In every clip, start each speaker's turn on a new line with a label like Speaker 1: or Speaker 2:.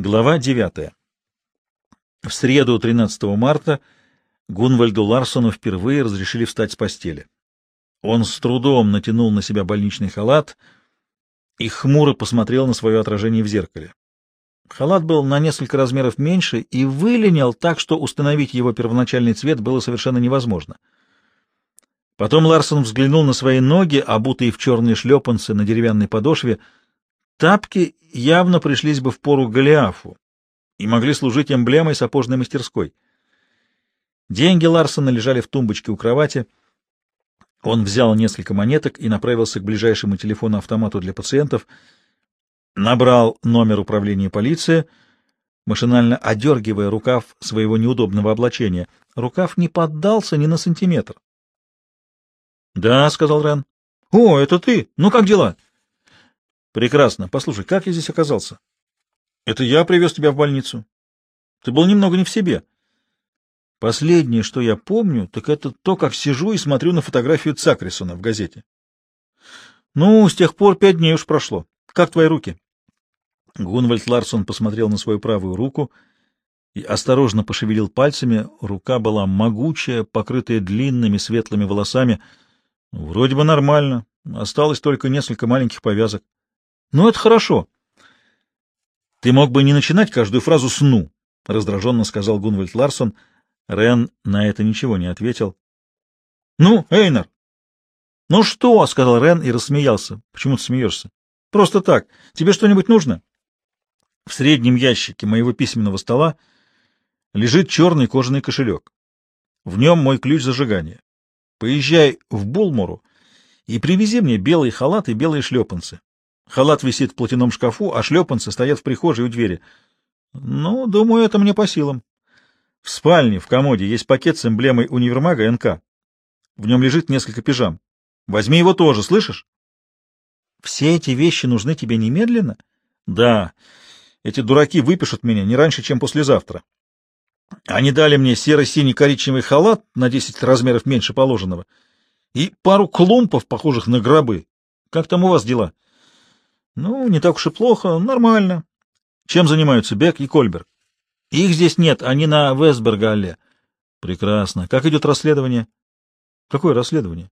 Speaker 1: Глава 9. В среду 13 марта Гунвальду Ларсону впервые разрешили встать с постели. Он с трудом натянул на себя больничный халат и хмуро посмотрел на свое отражение в зеркале. Халат был на несколько размеров меньше и выленял так, что установить его первоначальный цвет было совершенно невозможно. Потом Ларсон взглянул на свои ноги, обутые в черные шлепанцы на деревянной подошве — Тапки явно пришлись бы в пору Голиафу и могли служить эмблемой сапожной мастерской. Деньги Ларсона лежали в тумбочке у кровати. Он взял несколько монеток и направился к ближайшему телефону-автомату для пациентов, набрал номер управления полиции, машинально одергивая рукав своего неудобного облачения. Рукав не поддался ни на сантиметр. — Да, — сказал Рен. — О, это ты! Ну, как дела? — Прекрасно. Послушай, как я здесь оказался? Это я привез тебя в больницу. Ты был немного не в себе. Последнее, что я помню, так это то, как сижу и смотрю на фотографию Цакрисона в газете. Ну, с тех пор пять дней уж прошло. Как твои руки? Гунвальд Ларсон посмотрел на свою правую руку и осторожно пошевелил пальцами. Рука была могучая, покрытая длинными светлыми волосами. Вроде бы нормально. Осталось только несколько маленьких повязок. Ну, это хорошо. Ты мог бы не начинать каждую фразу с «ну», — раздраженно сказал Гунвальд Ларсон. Рен на это ничего не ответил. — Ну, Эйнар! — Ну что? — сказал Рен и рассмеялся. — Почему ты смеешься? — Просто так. Тебе что-нибудь нужно? В среднем ящике моего письменного стола лежит черный кожаный кошелек. В нем мой ключ зажигания. Поезжай в Булмору и привези мне белый халат и белые шлепанцы. Халат висит в платяном шкафу, а шлепанцы стоят в прихожей у двери. Ну, думаю, это мне по силам. В спальне, в комоде, есть пакет с эмблемой универмага НК. В нем лежит несколько пижам. Возьми его тоже, слышишь? Все эти вещи нужны тебе немедленно? Да. Эти дураки выпишут меня не раньше, чем послезавтра. Они дали мне серо-синий коричневый халат на 10 размеров меньше положенного и пару клумпов, похожих на гробы. Как там у вас дела? — ну, не так уж и плохо, нормально. Чем занимаются Бек и Кольберг? Их здесь нет, они на Вестбергалле. Прекрасно. Как идет расследование? Какое расследование?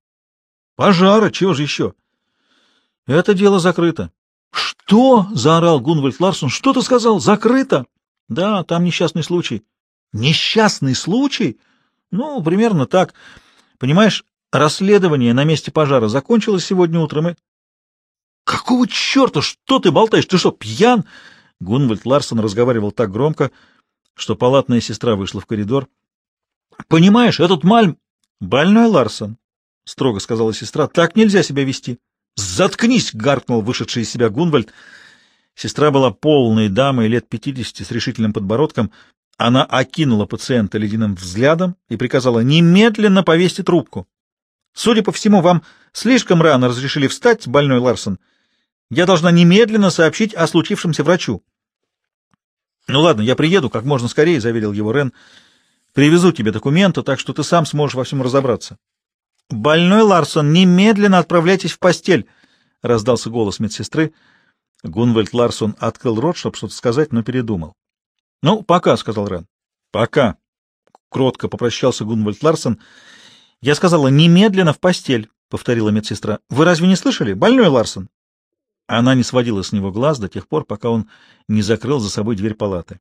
Speaker 1: Пожара, чего же еще? Это дело закрыто. Что? заорал Гунвальд Ларсон. Что ты сказал? Закрыто? Да, там несчастный случай. Несчастный случай? Ну, примерно так. Понимаешь, расследование на месте пожара закончилось сегодня утром, и «Какого черта? Что ты болтаешь? Ты что, пьян?» Гунвальд Ларсон разговаривал так громко, что палатная сестра вышла в коридор. «Понимаешь, этот Мальм...» «Больной Ларсон», — строго сказала сестра, — «так нельзя себя вести». «Заткнись!» — гаркнул вышедший из себя Гунвальд. Сестра была полной дамой лет пятидесяти с решительным подбородком. Она окинула пациента ледяным взглядом и приказала немедленно повесить трубку. «Судя по всему, вам слишком рано разрешили встать, больной Ларсон». Я должна немедленно сообщить о случившемся врачу. — Ну ладно, я приеду как можно скорее, — заверил его Рен. — Привезу тебе документы, так что ты сам сможешь во всем разобраться. — Больной Ларсон, немедленно отправляйтесь в постель, — раздался голос медсестры. Гунвальд Ларсон открыл рот, чтобы что-то сказать, но передумал. — Ну, пока, — сказал Рен. — Пока. Кротко попрощался Гунвальд Ларсон. — Я сказала, немедленно в постель, — повторила медсестра. — Вы разве не слышали? Больной Ларсон. Она не сводила с него глаз до тех пор, пока он не закрыл за собой дверь палаты.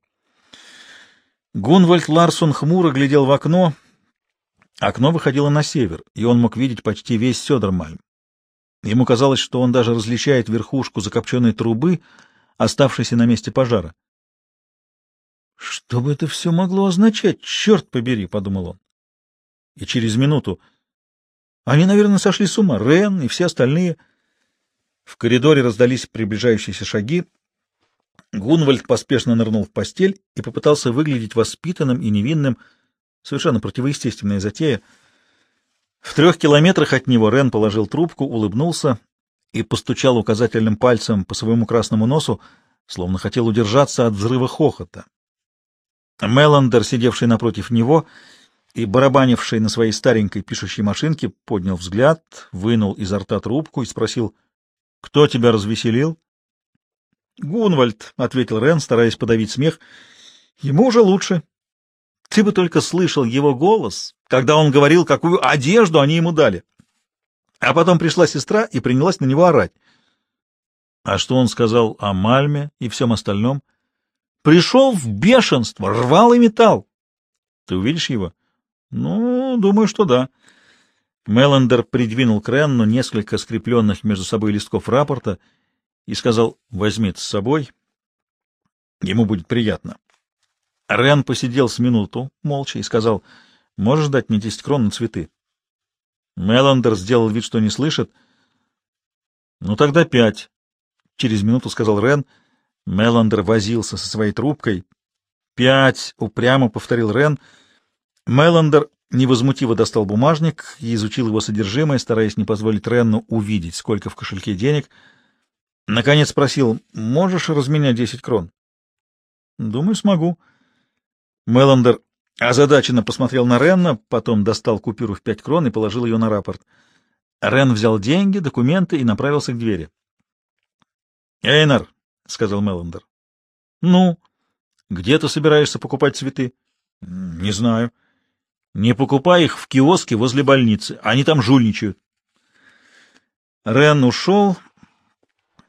Speaker 1: Гунвальд Ларсон хмуро глядел в окно. Окно выходило на север, и он мог видеть почти весь Сёдермальм. Ему казалось, что он даже различает верхушку закопченной трубы, оставшейся на месте пожара. «Что бы это все могло означать? Черт побери!» — подумал он. И через минуту... Они, наверное, сошли с ума, Рен и все остальные... В коридоре раздались приближающиеся шаги. Гунвальд поспешно нырнул в постель и попытался выглядеть воспитанным и невинным, совершенно противоестественная затея. В трех километрах от него Рен положил трубку, улыбнулся и постучал указательным пальцем по своему красному носу, словно хотел удержаться от взрыва хохота. Меландер, сидевший напротив него и барабанивший на своей старенькой пишущей машинке, поднял взгляд, вынул изо рта трубку и спросил — кто тебя развеселил? Гунвальд, — ответил Рен, стараясь подавить смех. — Ему уже лучше. Ты бы только слышал его голос, когда он говорил, какую одежду они ему дали. А потом пришла сестра и принялась на него орать. А что он сказал о Мальме и всем остальном? Пришел в бешенство, рвал и металл. Ты увидишь его? Ну, думаю, что да. Меллендер придвинул к Ренну несколько скрепленных между собой листков рапорта и сказал, возьми с собой, ему будет приятно. Рен посидел с минуту, молча, и сказал, можешь дать мне десять крон на цветы? Меллендер сделал вид, что не слышит. Ну, тогда пять. Через минуту сказал Рен. Меллендер возился со своей трубкой. Пять, упрямо повторил Рен. Меллендер невозмутиво достал бумажник и изучил его содержимое, стараясь не позволить Ренну увидеть, сколько в кошельке денег — Наконец спросил, можешь разменять десять крон? Думаю, смогу. Меландер озадаченно посмотрел на Ренна, потом достал купюру в пять крон и положил ее на рапорт. Рен взял деньги, документы и направился к двери. «Эйнар», — сказал Меландер. «Ну, где ты собираешься покупать цветы?» «Не знаю». «Не покупай их в киоске возле больницы, они там жульничают». Рен ушел,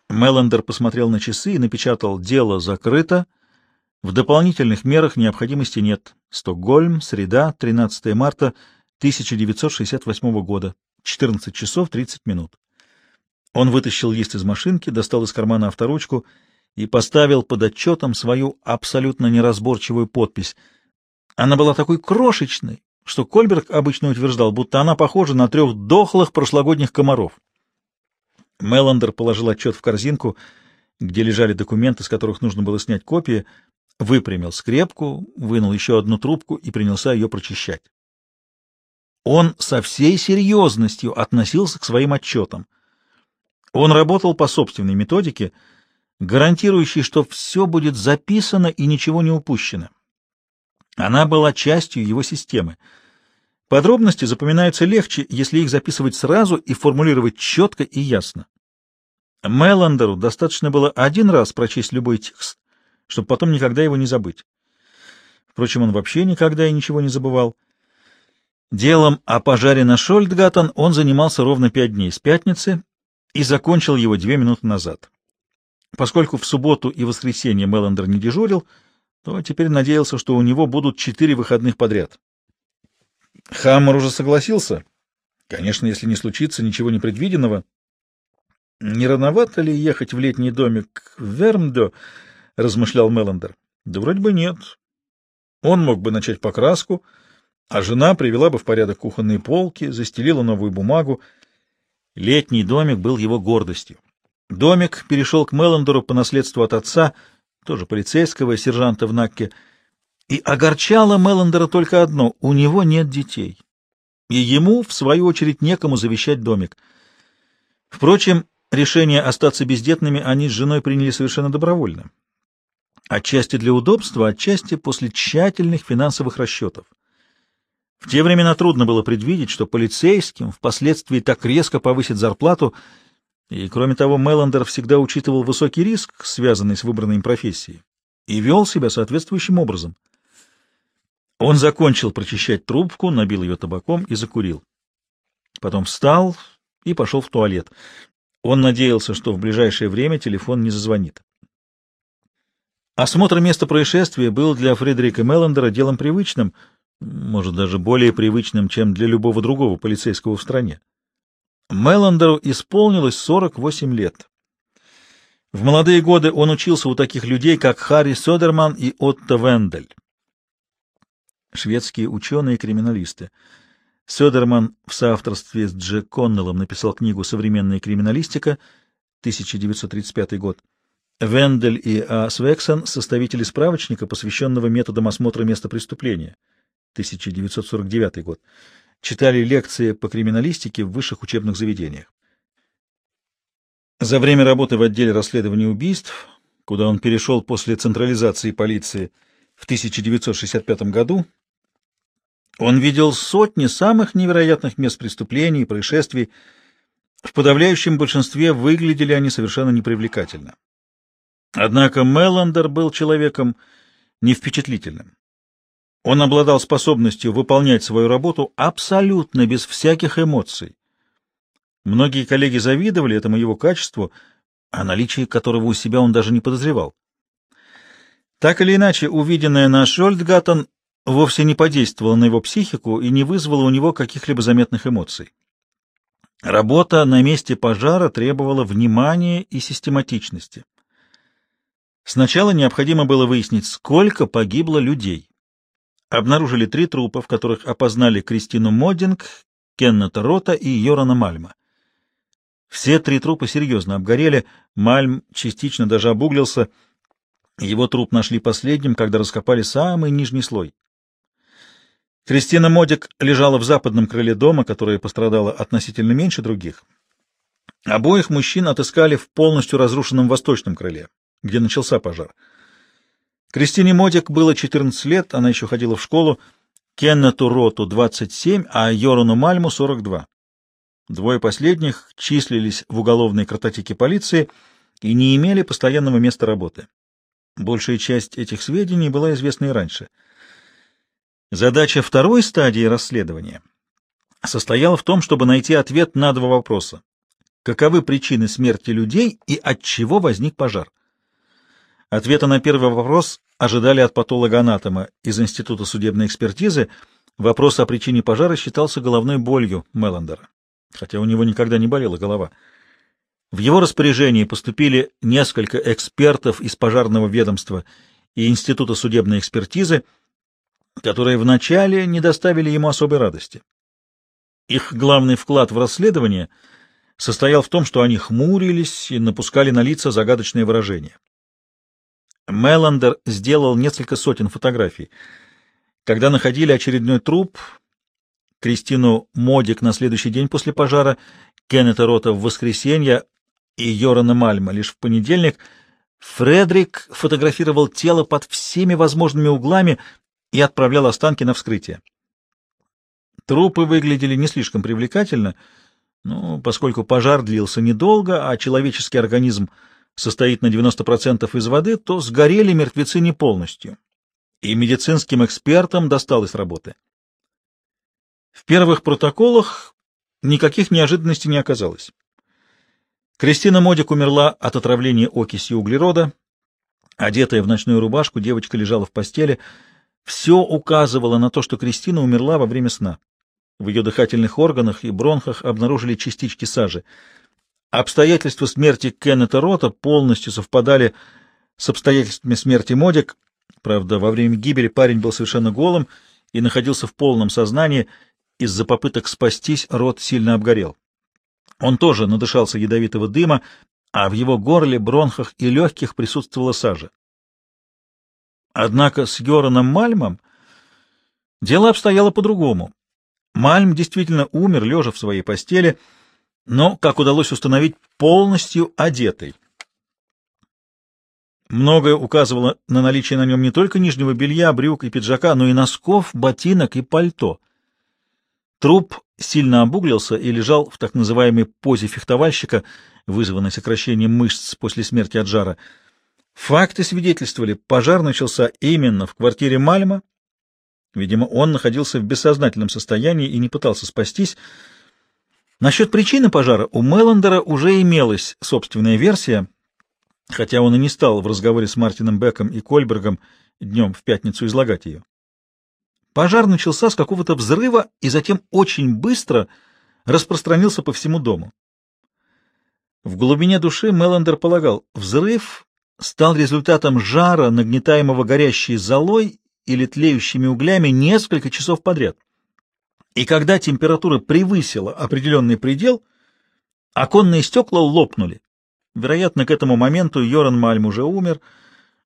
Speaker 1: Меллендер посмотрел на часы и напечатал «Дело закрыто. В дополнительных мерах необходимости нет. Стокгольм, среда, 13 марта 1968 года, 14 часов 30 минут». Он вытащил лист из машинки, достал из кармана авторучку и поставил под отчетом свою абсолютно неразборчивую подпись. Она была такой крошечной, что Кольберг обычно утверждал, будто она похожа на трех дохлых прошлогодних комаров. Меландер положил отчет в корзинку, где лежали документы, с которых нужно было снять копии, выпрямил скрепку, вынул еще одну трубку и принялся ее прочищать. Он со всей серьезностью относился к своим отчетам. Он работал по собственной методике, гарантирующей, что все будет записано и ничего не упущено. Она была частью его системы — Подробности запоминаются легче, если их записывать сразу и формулировать четко и ясно. Меландеру достаточно было один раз прочесть любой текст, чтобы потом никогда его не забыть. Впрочем, он вообще никогда и ничего не забывал. Делом о пожаре на Шольдгаттен он занимался ровно пять дней с пятницы и закончил его две минуты назад. Поскольку в субботу и воскресенье Меландер не дежурил, то теперь надеялся, что у него будут четыре выходных подряд. Хаммер уже согласился. Конечно, если не случится ничего непредвиденного. Не рановато ли ехать в летний домик в Вермдо, размышлял Меллендер. Да вроде бы нет. Он мог бы начать покраску, а жена привела бы в порядок кухонные полки, застелила новую бумагу. Летний домик был его гордостью. Домик перешел к Меллендеру по наследству от отца, тоже полицейского, сержанта в Накке, и огорчало Меллендера только одно — у него нет детей. И ему, в свою очередь, некому завещать домик. Впрочем, решение остаться бездетными они с женой приняли совершенно добровольно. Отчасти для удобства, отчасти после тщательных финансовых расчетов. В те времена трудно было предвидеть, что полицейским впоследствии так резко повысит зарплату, и, кроме того, Меллендер всегда учитывал высокий риск, связанный с выбранной им профессией, и вел себя соответствующим образом. Он закончил прочищать трубку, набил ее табаком и закурил. Потом встал и пошел в туалет. Он надеялся, что в ближайшее время телефон не зазвонит. Осмотр места происшествия был для Фредерика Меллендера делом привычным, может, даже более привычным, чем для любого другого полицейского в стране. Меллендеру исполнилось 48 лет. В молодые годы он учился у таких людей, как Харри Содерман и Отто Вендель шведские ученые и криминалисты. Сёдерман в соавторстве с Дж. Коннеллом написал книгу «Современная криминалистика» 1935 год. Вендель и А. Свексон — составители справочника, посвященного методам осмотра места преступления 1949 год. Читали лекции по криминалистике в высших учебных заведениях. За время работы в отделе расследования убийств, куда он перешел после централизации полиции в 1965 году, он видел сотни самых невероятных мест преступлений и происшествий. В подавляющем большинстве выглядели они совершенно непривлекательно. Однако Меллендер был человеком невпечатлительным. Он обладал способностью выполнять свою работу абсолютно без всяких эмоций. Многие коллеги завидовали этому его качеству, о наличии которого у себя он даже не подозревал. Так или иначе, увиденное на Шольдгаттен вовсе не подействовало на его психику и не вызвало у него каких-либо заметных эмоций. Работа на месте пожара требовала внимания и систематичности. Сначала необходимо было выяснить, сколько погибло людей. Обнаружили три трупа, в которых опознали Кристину Модиг, Кеннета Рота и Йорана Мальма. Все три трупа серьезно обгорели, Мальм частично даже обуглился. Его труп нашли последним, когда раскопали самый нижний слой. Кристина Модиг лежала в западном крыле дома, которое пострадало относительно меньше других. Обоих мужчин отыскали в полностью разрушенном восточном крыле, где начался пожар. Кристине Модик было 14 лет, она еще ходила в школу, Кеннету Роту 27, а Йорану Мальму 42. Двое последних числились в уголовной картотеке полиции и не имели постоянного места работы. Большая часть этих сведений была известна и раньше. Задача второй стадии расследования состояла в том, чтобы найти ответ на два вопроса. Каковы причины смерти людей и от чего возник пожар? Ответа на первый вопрос ожидали от патолога-анатома из Института судебной экспертизы. Вопрос о причине пожара считался головной болью Меллендера хотя у него никогда не болела голова. В его распоряжении поступили несколько экспертов из пожарного ведомства и Института судебной экспертизы, которые вначале не доставили ему особой радости. Их главный вклад в расследование состоял в том, что они хмурились и напускали на лица загадочные выражения. Меллендер сделал несколько сотен фотографий. Когда находили очередной труп, Кристину Модик на следующий день после пожара, Кеннета Рота в воскресенье и Йорана Мальма лишь в понедельник, Фредрик фотографировал тело под всеми возможными углами и отправлял останки на вскрытие. Трупы выглядели не слишком привлекательно, но поскольку пожар длился недолго, а человеческий организм состоит на 90% из воды, то сгорели мертвецы не полностью, и медицинским экспертам досталось работы. В первых протоколах никаких неожиданностей не оказалось. Кристина Модиг умерла от отравления окисью углерода. Одетая в ночную рубашку, девочка лежала в постели. Все указывало на то, что Кристина умерла во время сна. В ее дыхательных органах и бронхах обнаружили частички сажи. Обстоятельства смерти Кеннета Рота полностью совпадали с обстоятельствами смерти Модиг. Правда, во время гибели парень был совершенно голым и находился в полном сознании — из-за попыток спастись рот сильно обгорел. Он тоже надышался ядовитого дыма, а в его горле, бронхах и легких присутствовала сажа. Однако с Гераном Мальмом дело обстояло по-другому. Мальм действительно умер, лежа в своей постели, но, как удалось установить, полностью одетый. Многое указывало на наличие на нем не только нижнего белья, брюк и пиджака, но и носков, ботинок и пальто. Труп сильно обуглился и лежал в так называемой позе фехтовальщика, вызванной сокращением мышц после смерти от жара. Факты свидетельствовали, пожар начался именно в квартире Мальма. Видимо, он находился в бессознательном состоянии и не пытался спастись. Насчет причины пожара у Меллендера уже имелась собственная версия, хотя он и не стал в разговоре с Мартином Беком и Кольбергом днем в пятницу излагать ее. Пожар начался с какого-то взрыва и затем очень быстро распространился по всему дому. В глубине души Меллендер полагал, взрыв стал результатом жара, нагнетаемого горящей золой или тлеющими углями несколько часов подряд. И когда температура превысила определенный предел, оконные стекла лопнули. Вероятно, к этому моменту Йоран Мальм уже умер —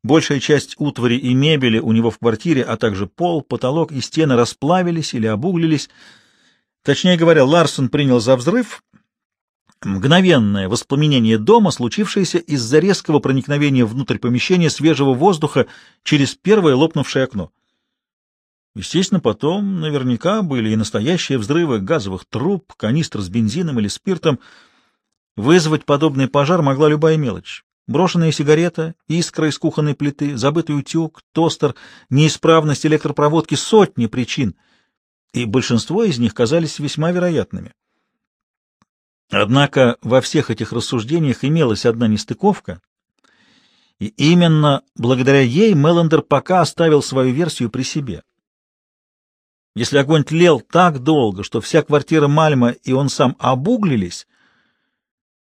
Speaker 1: Большая часть утвари и мебели у него в квартире, а также пол, потолок и стены расплавились или обуглились. Точнее говоря, Ларсон принял за взрыв мгновенное воспламенение дома, случившееся из-за резкого проникновения внутрь помещения свежего воздуха через первое лопнувшее окно. Естественно, потом наверняка были и настоящие взрывы газовых труб, канистр с бензином или спиртом. Вызвать подобный пожар могла любая мелочь Брошенная сигарета, искра из кухонной плиты, забытый утюг, тостер, неисправность электропроводки — сотни причин, и большинство из них казались весьма вероятными. Однако во всех этих рассуждениях имелась одна нестыковка, и именно благодаря ей Меллендер пока оставил свою версию при себе. Если огонь тлел так долго, что вся квартира Мальма и он сам обуглились,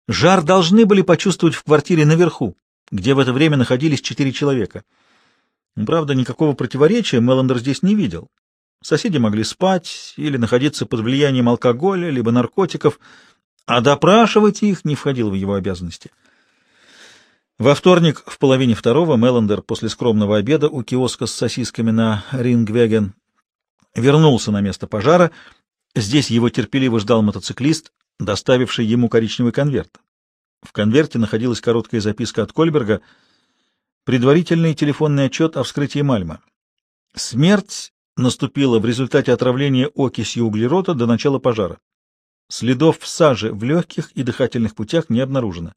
Speaker 1: жар должны были почувствовать в квартире наверху, где в это время находились четыре человека. Правда, никакого противоречия Меллендер здесь не видел. Соседи могли спать или находиться под влиянием алкоголя, либо наркотиков, а допрашивать их не входило в его обязанности. Во вторник в половине второго Меллендер после скромного обеда у киоска с сосисками на Рингвеген вернулся на место пожара. Здесь его терпеливо ждал мотоциклист, доставивший ему коричневый конверт. В конверте находилась короткая записка от Кольберга, предварительный телефонный отчет о вскрытии Мальма. Смерть наступила в результате отравления окисью углерода до начала пожара. Следов сажи в легких и дыхательных путях не обнаружено.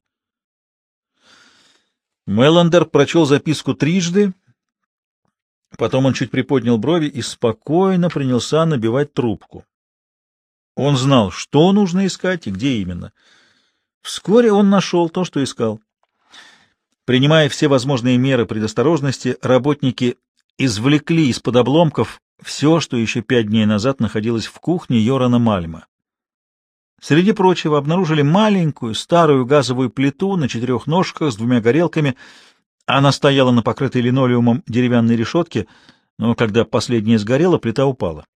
Speaker 1: Меллендер прочел записку трижды, потом он чуть приподнял брови и спокойно принялся набивать трубку. Он знал, что нужно искать и где именно. Вскоре он нашел то, что искал. Принимая все возможные меры предосторожности, работники извлекли из-под обломков все, что еще пять дней назад находилось в кухне Йорана Мальма. Среди прочего обнаружили маленькую старую газовую плиту на четырех ножках с двумя горелками. Она стояла на покрытой линолеумом деревянной решетке, но когда последняя сгорела, плита упала.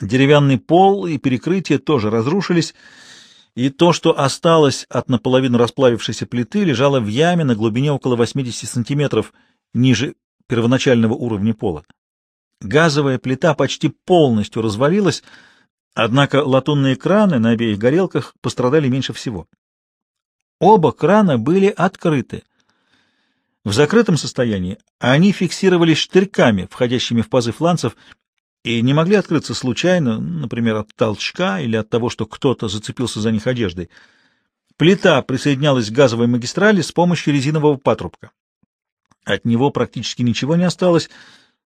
Speaker 1: Деревянный пол и перекрытие тоже разрушились, и то, что осталось от наполовину расплавившейся плиты, лежало в яме на глубине около 80 сантиметров ниже первоначального уровня пола. Газовая плита почти полностью развалилась, Однако латунные краны на обеих горелках пострадали меньше всего. Оба крана были открыты. В закрытом состоянии они фиксировались штырьками, входящими в пазы фланцев, и не могли открыться случайно, например, от толчка или от того, что кто-то зацепился за них одеждой. Плита присоединялась к газовой магистрали с помощью резинового патрубка. От него практически ничего не осталось,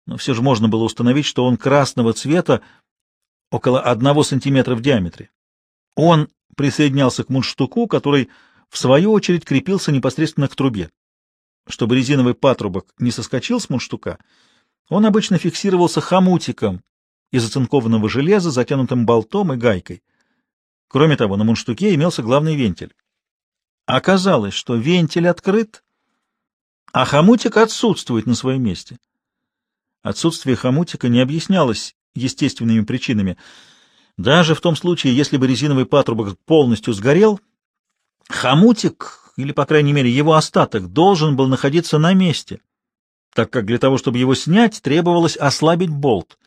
Speaker 1: но все же можно было установить, что он красного цвета, около одного сантиметра в диаметре. Он присоединялся к мундштуку, который, в свою очередь, крепился непосредственно к трубе. Чтобы резиновый патрубок не соскочил с мундштука, он обычно фиксировался хомутиком из оцинкованного железа, затянутым болтом и гайкой. Кроме того, на мундштуке имелся главный вентиль. Оказалось, что вентиль открыт, а хомутик отсутствует на своем месте. Отсутствие хомутика не объяснялось естественными причинами. Даже в том случае, если бы резиновый патрубок полностью сгорел, хомутик, или, по крайней мере, его остаток, должен был находиться на месте, так как для того, чтобы его снять, требовалось ослабить болт.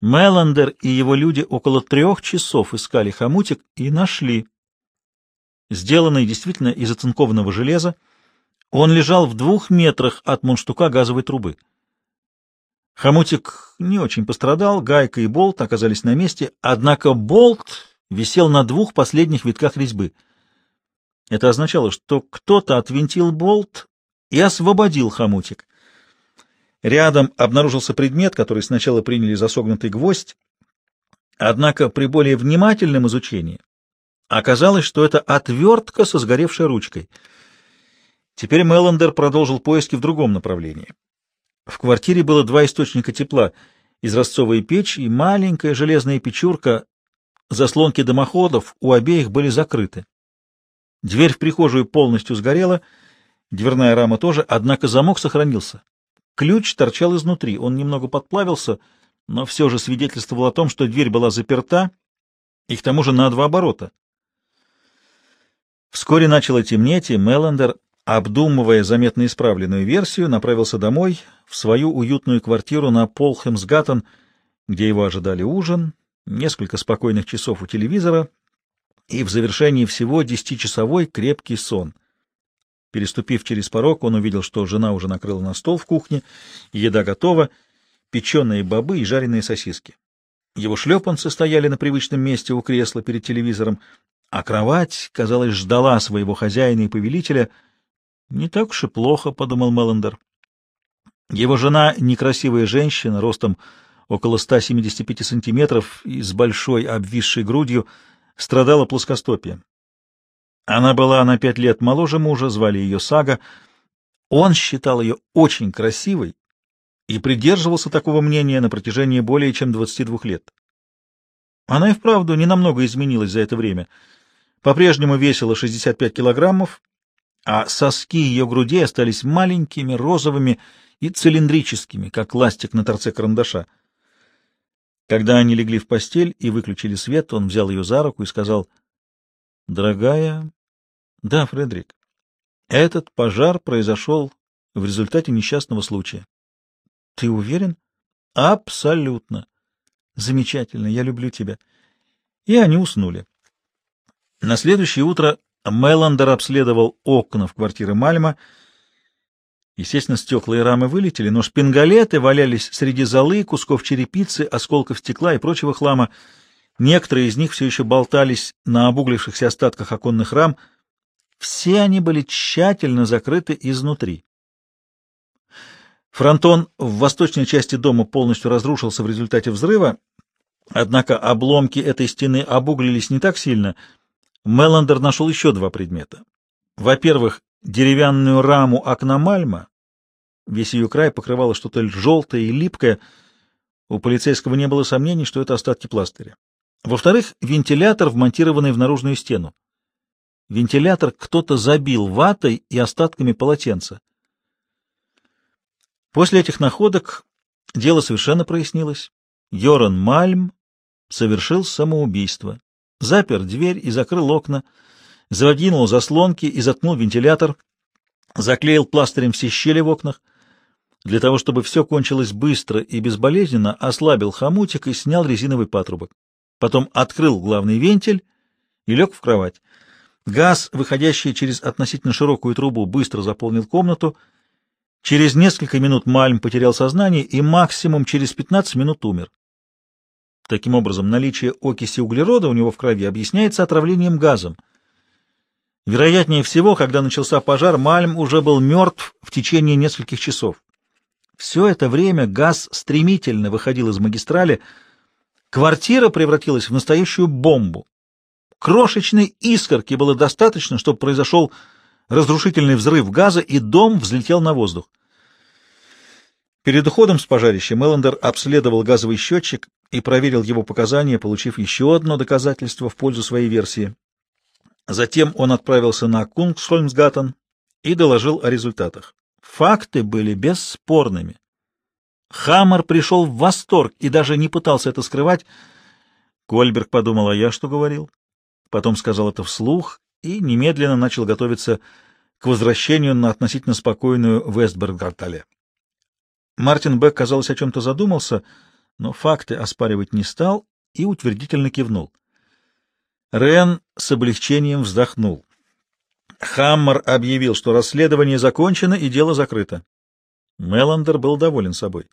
Speaker 1: Меллендер и его люди около трех часов искали хомутик и нашли. Сделанный действительно из оцинкованного железа, он лежал в двух метрах от мундштука газовой трубы. Хомутик не очень пострадал, гайка и болт оказались на месте, однако болт висел на двух последних витках резьбы. Это означало, что кто-то отвинтил болт и освободил хомутик. Рядом обнаружился предмет, который сначала приняли за согнутый гвоздь, однако при более внимательном изучении оказалось, что это отвертка со сгоревшей ручкой. Теперь Меллендер продолжил поиски в другом направлении. В квартире было два источника тепла — изразцовая печь и маленькая железная печурка. Заслонки дымоходов у обеих были закрыты. Дверь в прихожую полностью сгорела, дверная рама тоже, однако замок сохранился. Ключ торчал изнутри, он немного подплавился, но все же свидетельствовал о том, что дверь была заперта, и к тому же на два оборота. Вскоре начало темнеть, и Меллендер обдумывая заметно исправленную версию, направился домой, в свою уютную квартиру на Полхемсгаттен, где его ожидали ужин, несколько спокойных часов у телевизора и в завершении всего десятичасовой крепкий сон. Переступив через порог, он увидел, что жена уже накрыла на стол в кухне, еда готова, печеные бобы и жареные сосиски. Его шлепанцы стояли на привычном месте у кресла перед телевизором, а кровать, казалось, ждала своего хозяина и повелителя — Не так уж и плохо, — подумал Меллендер. Его жена — некрасивая женщина, ростом около 175 сантиметров и с большой обвисшей грудью, страдала плоскостопием. Она была на пять лет моложе мужа, звали ее Сага. Он считал ее очень красивой и придерживался такого мнения на протяжении более чем 22 лет. Она и вправду ненамного изменилась за это время. По-прежнему весила 65 килограммов, а соски ее грудей остались маленькими, розовыми и цилиндрическими, как ластик на торце карандаша. Когда они легли в постель и выключили свет, он взял ее за руку и сказал, «Дорогая...» «Да, Фредерик, этот пожар произошел в результате несчастного случая». «Ты уверен?» «Абсолютно. Замечательно, я люблю тебя». И они уснули. На следующее утро Меландер обследовал окна в квартире Мальма. Естественно, стекла и рамы вылетели, но шпингалеты валялись среди золы, кусков черепицы, осколков стекла и прочего хлама. Некоторые из них все еще болтались на обуглившихся остатках оконных рам. Все они были тщательно закрыты изнутри. Фронтон в восточной части дома полностью разрушился в результате взрыва, однако обломки этой стены обуглились не так сильно — Меландер нашел еще два предмета. Во-первых, деревянную раму окна Мальма. Весь ее край покрывало что-то желтое и липкое. У полицейского не было сомнений, что это остатки пластыря. Во-вторых, вентилятор, вмонтированный в наружную стену. Вентилятор кто-то забил ватой и остатками полотенца. После этих находок дело совершенно прояснилось. Йоран Мальм совершил самоубийство запер дверь и закрыл окна, задвинул заслонки и заткнул вентилятор, заклеил пластырем все щели в окнах. Для того, чтобы все кончилось быстро и безболезненно, ослабил хомутик и снял резиновый патрубок. Потом открыл главный вентиль и лег в кровать. Газ, выходящий через относительно широкую трубу, быстро заполнил комнату. Через несколько минут Мальм потерял сознание и максимум через 15 минут умер. Таким образом, наличие окиси углерода у него в крови объясняется отравлением газом. Вероятнее всего, когда начался пожар, Мальм уже был мертв в течение нескольких часов. Все это время газ стремительно выходил из магистрали. Квартира превратилась в настоящую бомбу. Крошечной искорки было достаточно, чтобы произошел разрушительный взрыв газа, и дом взлетел на воздух. Перед уходом с пожарища Меллендер обследовал газовый счетчик и проверил его показания, получив еще одно доказательство в пользу своей версии. Затем он отправился на Кунгсхольмсгаттен и доложил о результатах. Факты были бесспорными. Хаммер пришел в восторг и даже не пытался это скрывать. Кольберг подумал, а я что говорил? Потом сказал это вслух и немедленно начал готовиться к возвращению на относительно спокойную Вестберг-Гартале. Мартин Бек, казалось, о чем-то задумался, но факты оспаривать не стал и утвердительно кивнул. Рен с облегчением вздохнул. Хаммер объявил, что расследование закончено и дело закрыто. Меландер был доволен собой.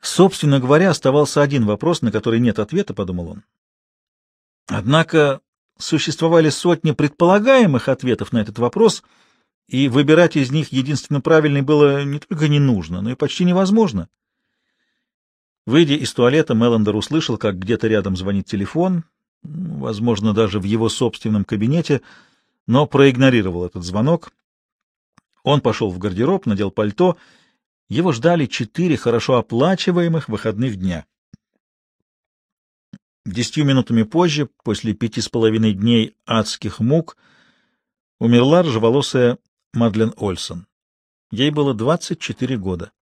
Speaker 1: Собственно говоря, оставался один вопрос, на который нет ответа, — подумал он. Однако существовали сотни предполагаемых ответов на этот вопрос — и выбирать из них единственно правильный было не только не нужно, но и почти невозможно. Выйдя из туалета, Меландер услышал, как где-то рядом звонит телефон, возможно, даже в его собственном кабинете, но проигнорировал этот звонок. Он пошел в гардероб, надел пальто. Его ждали четыре хорошо оплачиваемых выходных дня. Десятью минутами позже, после пяти с половиной дней адских мук, умерла ржеволосая Мадлен Ольсон. Ей было 24 года.